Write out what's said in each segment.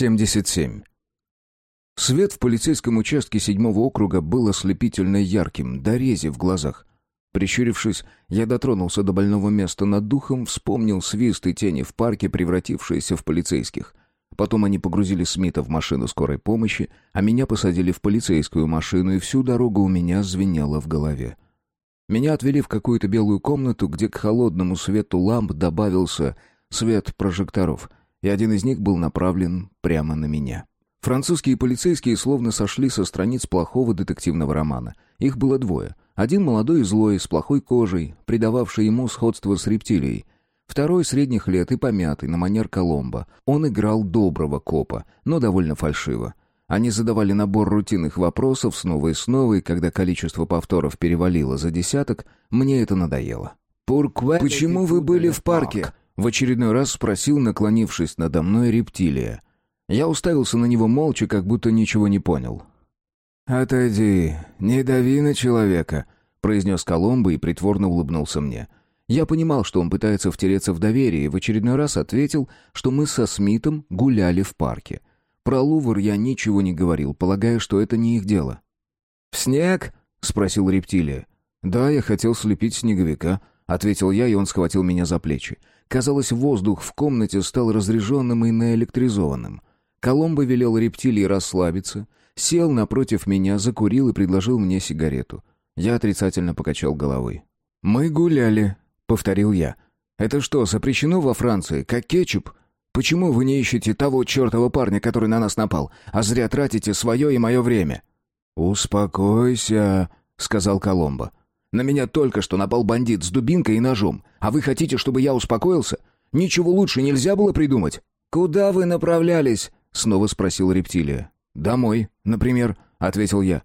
77. Свет в полицейском участке седьмого округа был ослепительно ярким, до рези в глазах. Прищурившись, я дотронулся до больного места над духом, вспомнил свист и тени в парке, превратившиеся в полицейских. Потом они погрузили Смита в машину скорой помощи, а меня посадили в полицейскую машину, и всю дорогу у меня звенело в голове. Меня отвели в какую-то белую комнату, где к холодному свету ламп добавился свет прожекторов — и один из них был направлен прямо на меня. Французские полицейские словно сошли со страниц плохого детективного романа. Их было двое. Один молодой и злой, с плохой кожей, придававший ему сходство с рептилией. Второй средних лет и помятый, на манер Коломбо. Он играл доброго копа, но довольно фальшиво. Они задавали набор рутинных вопросов снова и снова, и когда количество повторов перевалило за десяток, мне это надоело. «Почему вы были в парке?» В очередной раз спросил, наклонившись надо мной, рептилия. Я уставился на него молча, как будто ничего не понял. «Отойди, не дави на человека», — произнес Коломбо и притворно улыбнулся мне. Я понимал, что он пытается втереться в доверие, и в очередной раз ответил, что мы со Смитом гуляли в парке. Про Лувр я ничего не говорил, полагая, что это не их дело. «В снег?» — спросил рептилия. «Да, я хотел слепить снеговика», — ответил я, и он схватил меня за плечи. Казалось, воздух в комнате стал разряженным и наэлектризованным. Коломбо велел рептилии расслабиться, сел напротив меня, закурил и предложил мне сигарету. Я отрицательно покачал головой. «Мы гуляли», — повторил я. «Это что, запрещено во Франции, как кетчуп? Почему вы не ищете того чертова парня, который на нас напал, а зря тратите свое и мое время?» «Успокойся», — сказал Коломбо. На меня только что напал бандит с дубинкой и ножом. А вы хотите, чтобы я успокоился? Ничего лучше нельзя было придумать?» «Куда вы направлялись?» — снова спросил рептилия. «Домой, например», — ответил я.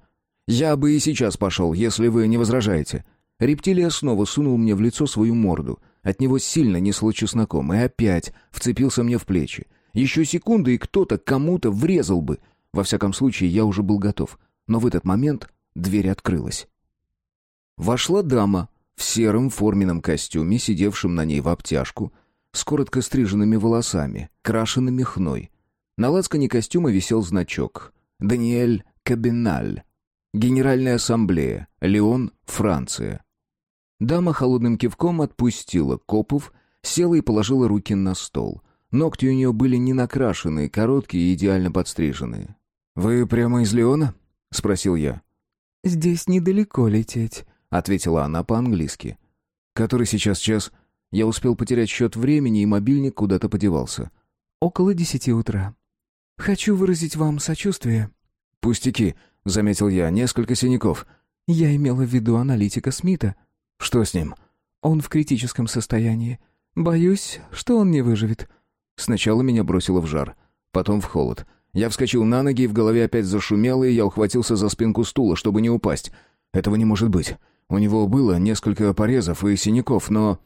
«Я бы и сейчас пошел, если вы не возражаете». Рептилия снова сунул мне в лицо свою морду. От него сильно несло чесноком, и опять вцепился мне в плечи. Еще секунды, и кто-то кому-то врезал бы. Во всяком случае, я уже был готов. Но в этот момент дверь открылась. Вошла дама в сером форменном костюме, сидевшем на ней в обтяжку, с коротко стриженными волосами, крашенными хной. На лацкане костюма висел значок «Даниэль Кабиналь». Генеральная ассамблея. Леон, Франция. Дама холодным кивком отпустила копов, села и положила руки на стол. Ногти у нее были не накрашенные, короткие и идеально подстриженные. «Вы прямо из Леона?» — спросил я. «Здесь недалеко лететь», ответила она по-английски. Который сейчас час? Я успел потерять счет времени, и мобильник куда-то подевался. Около десяти утра. Хочу выразить вам сочувствие. Пустяки, заметил я, несколько синяков. Я имела в виду аналитика Смита. Что с ним? Он в критическом состоянии. Боюсь, что он не выживет. Сначала меня бросило в жар, потом в холод. Я вскочил на ноги, и в голове опять зашумело, и я ухватился за спинку стула, чтобы не упасть. Этого не может быть. У него было несколько порезов и синяков, но...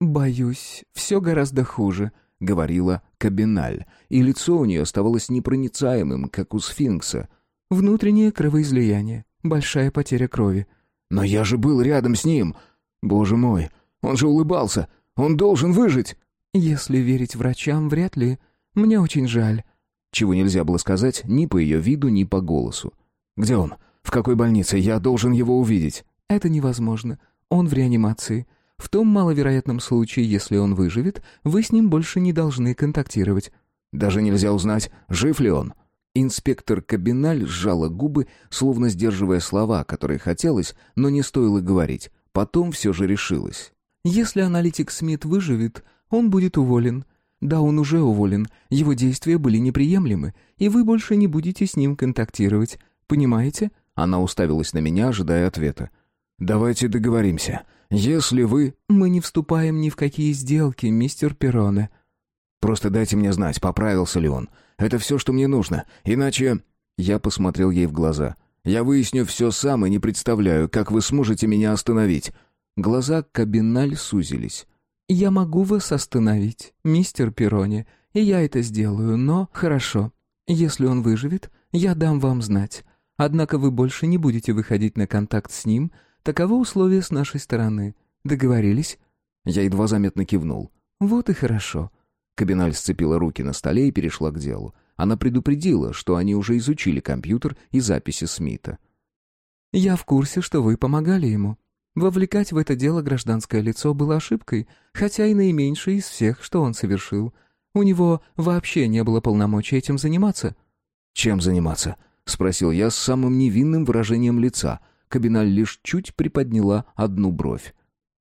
«Боюсь, все гораздо хуже», — говорила Кабиналь, и лицо у нее оставалось непроницаемым, как у сфинкса. «Внутреннее кровоизлияние, большая потеря крови». «Но я же был рядом с ним! Боже мой, он же улыбался! Он должен выжить!» «Если верить врачам, вряд ли. Мне очень жаль». Чего нельзя было сказать ни по ее виду, ни по голосу. «Где он? В какой больнице? Я должен его увидеть». Это невозможно. Он в реанимации. В том маловероятном случае, если он выживет, вы с ним больше не должны контактировать. Даже нельзя узнать, жив ли он. Инспектор Кабиналь сжала губы, словно сдерживая слова, которые хотелось, но не стоило говорить. Потом все же решилась. Если аналитик Смит выживет, он будет уволен. Да, он уже уволен. Его действия были неприемлемы, и вы больше не будете с ним контактировать. Понимаете? Она уставилась на меня, ожидая ответа. «Давайте договоримся. Если вы...» «Мы не вступаем ни в какие сделки, мистер Перроне». «Просто дайте мне знать, поправился ли он. Это все, что мне нужно. Иначе...» Я посмотрел ей в глаза. «Я выясню все сам и не представляю, как вы сможете меня остановить». Глаза Кабиналь сузились. «Я могу вас остановить, мистер Перроне, и я это сделаю, но хорошо. Если он выживет, я дам вам знать. Однако вы больше не будете выходить на контакт с ним, Таково условие с нашей стороны. Договорились?» Я едва заметно кивнул. «Вот и хорошо». Кабиналь сцепила руки на столе и перешла к делу. Она предупредила, что они уже изучили компьютер и записи Смита. «Я в курсе, что вы помогали ему. Вовлекать в это дело гражданское лицо было ошибкой, хотя и наименьшей из всех, что он совершил. У него вообще не было полномочий этим заниматься». «Чем заниматься?» — спросил я с самым невинным выражением лица. Кабиналь лишь чуть приподняла одну бровь.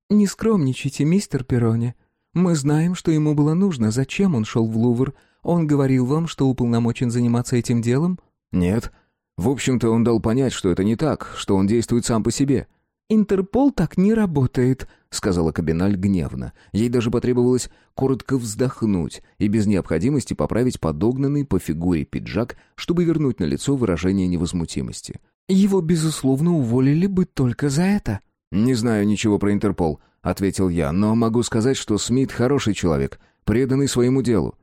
«Не скромничайте, мистер Перрони. Мы знаем, что ему было нужно, зачем он шел в Лувр. Он говорил вам, что уполномочен заниматься этим делом?» «Нет. В общем-то, он дал понять, что это не так, что он действует сам по себе». «Интерпол так не работает», — сказала Кабиналь гневно. Ей даже потребовалось коротко вздохнуть и без необходимости поправить подогнанный по фигуре пиджак, чтобы вернуть на лицо выражение невозмутимости. «Его, безусловно, уволили бы только за это». «Не знаю ничего про Интерпол», — ответил я, «но могу сказать, что Смит хороший человек, преданный своему делу».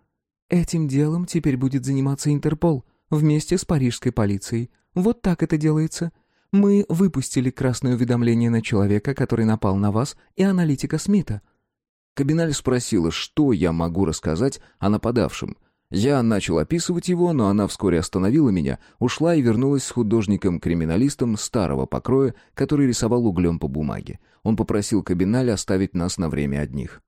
«Этим делом теперь будет заниматься Интерпол, вместе с парижской полицией. Вот так это делается. Мы выпустили красное уведомление на человека, который напал на вас, и аналитика Смита». Кабиналь спросила, что я могу рассказать о нападавшем. Я начал описывать его, но она вскоре остановила меня, ушла и вернулась с художником-криминалистом старого покроя, который рисовал углем по бумаге. Он попросил Кабиналь оставить нас на время одних.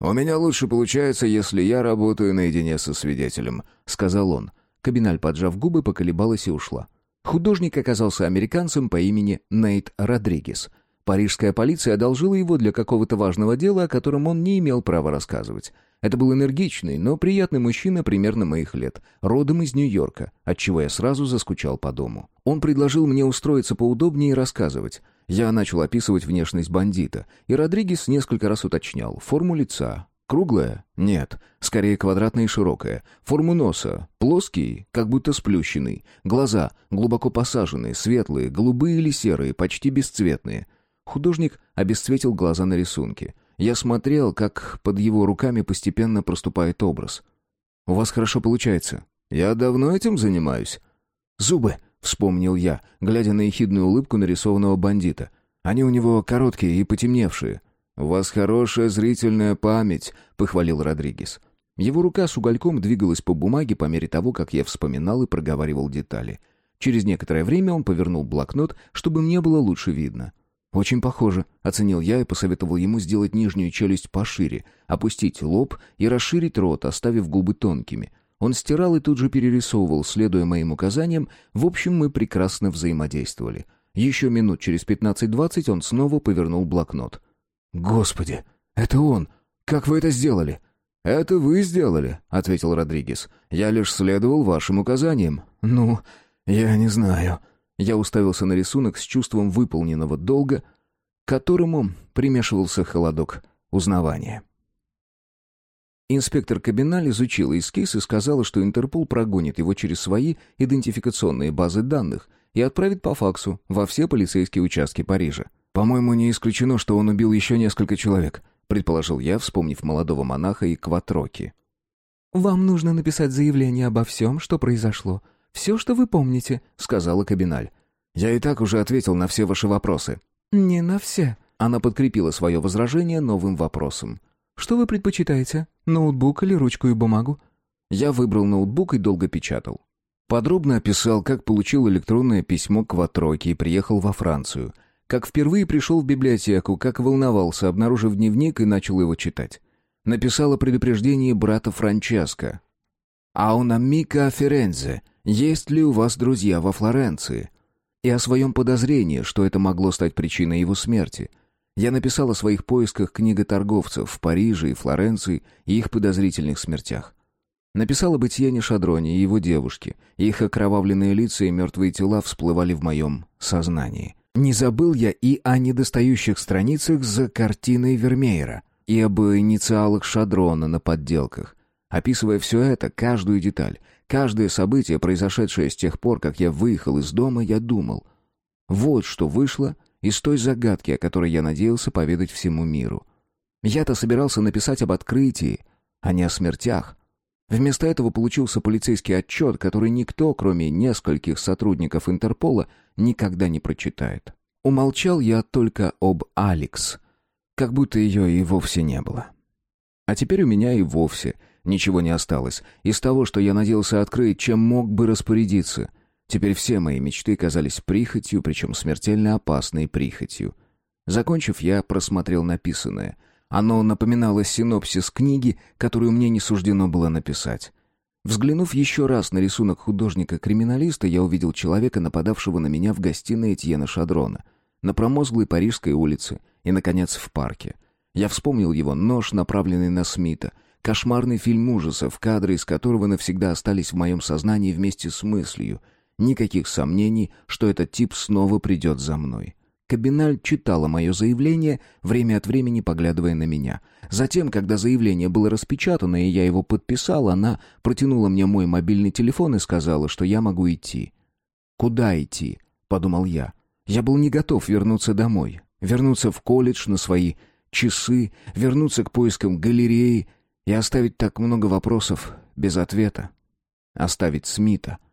«У меня лучше получается, если я работаю наедине со свидетелем», — сказал он. Кабиналь, поджав губы, поколебалась и ушла. Художник оказался американцем по имени Нейт Родригес. Парижская полиция одолжила его для какого-то важного дела, о котором он не имел права рассказывать. Это был энергичный, но приятный мужчина примерно моих лет, родом из Нью-Йорка, отчего я сразу заскучал по дому. Он предложил мне устроиться поудобнее и рассказывать. Я начал описывать внешность бандита, и Родригес несколько раз уточнял форму лица. Круглая? Нет, скорее квадратная и широкая. Форму носа? Плоский, как будто сплющенный. Глаза глубоко посаженные, светлые, голубые или серые, почти бесцветные. Художник обесцветил глаза на рисунке — я смотрел, как под его руками постепенно проступает образ. «У вас хорошо получается. Я давно этим занимаюсь». «Зубы», — вспомнил я, глядя на ехидную улыбку нарисованного бандита. «Они у него короткие и потемневшие». «У вас хорошая зрительная память», — похвалил Родригес. Его рука с угольком двигалась по бумаге по мере того, как я вспоминал и проговаривал детали. Через некоторое время он повернул блокнот, чтобы мне было лучше видно. «Очень похоже», — оценил я и посоветовал ему сделать нижнюю челюсть пошире, опустить лоб и расширить рот, оставив губы тонкими. Он стирал и тут же перерисовывал, следуя моим указаниям. В общем, мы прекрасно взаимодействовали. Еще минут через пятнадцать-двадцать он снова повернул блокнот. «Господи, это он! Как вы это сделали?» «Это вы сделали», — ответил Родригес. «Я лишь следовал вашим указаниям». «Ну, я не знаю», я уставился на рисунок с чувством выполненного долга, к которому примешивался холодок узнавания. Инспектор Кабиналь изучила эскиз и сказала, что Интерпол прогонит его через свои идентификационные базы данных и отправит по факсу во все полицейские участки Парижа. «По-моему, не исключено, что он убил еще несколько человек», предположил я, вспомнив молодого монаха и Кватроки. «Вам нужно написать заявление обо всем, что произошло, все, что вы помните», — сказала Кабиналь. «Я и так уже ответил на все ваши вопросы». «Не на все». Она подкрепила свое возражение новым вопросом. «Что вы предпочитаете, ноутбук или ручку и бумагу?» Я выбрал ноутбук и долго печатал. Подробно описал, как получил электронное письмо к Ватроке и приехал во Францию. Как впервые пришел в библиотеку, как волновался, обнаружив дневник и начал его читать. Написал о предупреждении брата Франческо. «А у Мика Ферензе есть ли у вас друзья во Флоренции? И о своем подозрении, что это могло стать причиной его смерти. Я написал о своих поисках книготорговцев в Париже и Флоренции и их подозрительных смертях. Написал об Этьене Шадроне и его девушке. Их окровавленные лица и мертвые тела всплывали в моем сознании. Не забыл я и о недостающих страницах за картиной Вермеера, и об инициалах Шадрона на подделках. Описывая все это, каждую деталь, Каждое событие, произошедшее с тех пор, как я выехал из дома, я думал. Вот что вышло из той загадки, о которой я надеялся поведать всему миру. Я-то собирался написать об открытии, а не о смертях. Вместо этого получился полицейский отчет, который никто, кроме нескольких сотрудников Интерпола, никогда не прочитает. Умолчал я только об Алекс, как будто ее и вовсе не было. А теперь у меня и вовсе Ничего не осталось. Из того, что я надеялся открыть, чем мог бы распорядиться. Теперь все мои мечты казались прихотью, причем смертельно опасной прихотью. Закончив, я просмотрел написанное. Оно напоминало синопсис книги, которую мне не суждено было написать. Взглянув еще раз на рисунок художника-криминалиста, я увидел человека, нападавшего на меня в гостиной Этьена Шадрона, на промозглой Парижской улице и, наконец, в парке. Я вспомнил его нож, направленный на Смита, кошмарный фильм ужасов, кадры из которого навсегда остались в моем сознании вместе с мыслью. Никаких сомнений, что этот тип снова придет за мной. Кабиналь читала мое заявление, время от времени поглядывая на меня. Затем, когда заявление было распечатано и я его подписал, она протянула мне мой мобильный телефон и сказала, что я могу идти. «Куда идти?» — подумал я. Я был не готов вернуться домой, вернуться в колледж на свои часы, вернуться к поискам галереи и оставить так много вопросов без ответа. Оставить Смита —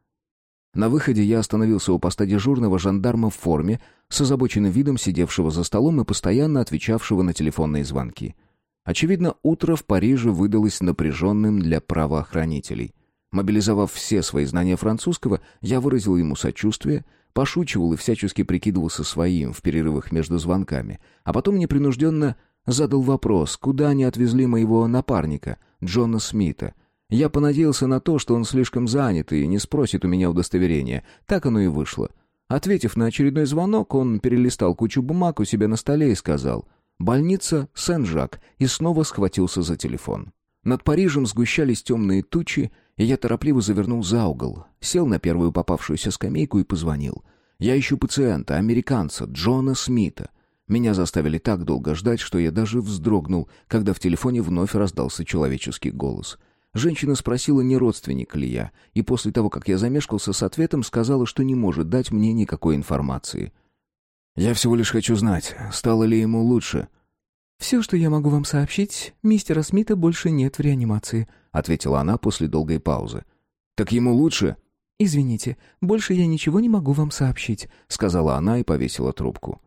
на выходе я остановился у поста дежурного жандарма в форме, с озабоченным видом сидевшего за столом и постоянно отвечавшего на телефонные звонки. Очевидно, утро в Париже выдалось напряженным для правоохранителей. Мобилизовав все свои знания французского, я выразил ему сочувствие, пошучивал и всячески прикидывался своим в перерывах между звонками, а потом непринужденно задал вопрос, куда они отвезли моего напарника, Джона Смита — я понадеялся на то, что он слишком занят и не спросит у меня удостоверения. Так оно и вышло. Ответив на очередной звонок, он перелистал кучу бумаг у себя на столе и сказал «Больница Сен-Жак» и снова схватился за телефон. Над Парижем сгущались темные тучи, и я торопливо завернул за угол, сел на первую попавшуюся скамейку и позвонил. Я ищу пациента, американца, Джона Смита. Меня заставили так долго ждать, что я даже вздрогнул, когда в телефоне вновь раздался человеческий голос — Женщина спросила, не родственник ли я, и после того, как я замешкался с ответом, сказала, что не может дать мне никакой информации. «Я всего лишь хочу знать, стало ли ему лучше». «Все, что я могу вам сообщить, мистера Смита больше нет в реанимации», ответила она после долгой паузы. «Так ему лучше?» «Извините, больше я ничего не могу вам сообщить», сказала она и повесила трубку.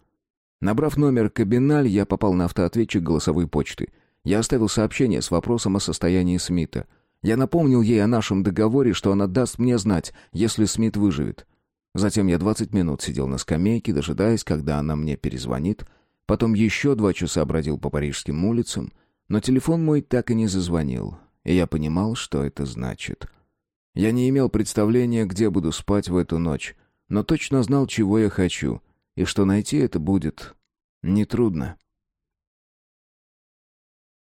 Набрав номер Кабиналь, я попал на автоответчик голосовой почты. Я оставил сообщение с вопросом о состоянии Смита. Я напомнил ей о нашем договоре, что она даст мне знать, если Смит выживет. Затем я 20 минут сидел на скамейке, дожидаясь, когда она мне перезвонит. Потом еще два часа бродил по парижским улицам, но телефон мой так и не зазвонил, и я понимал, что это значит. Я не имел представления, где буду спать в эту ночь, но точно знал, чего я хочу, и что найти это будет нетрудно.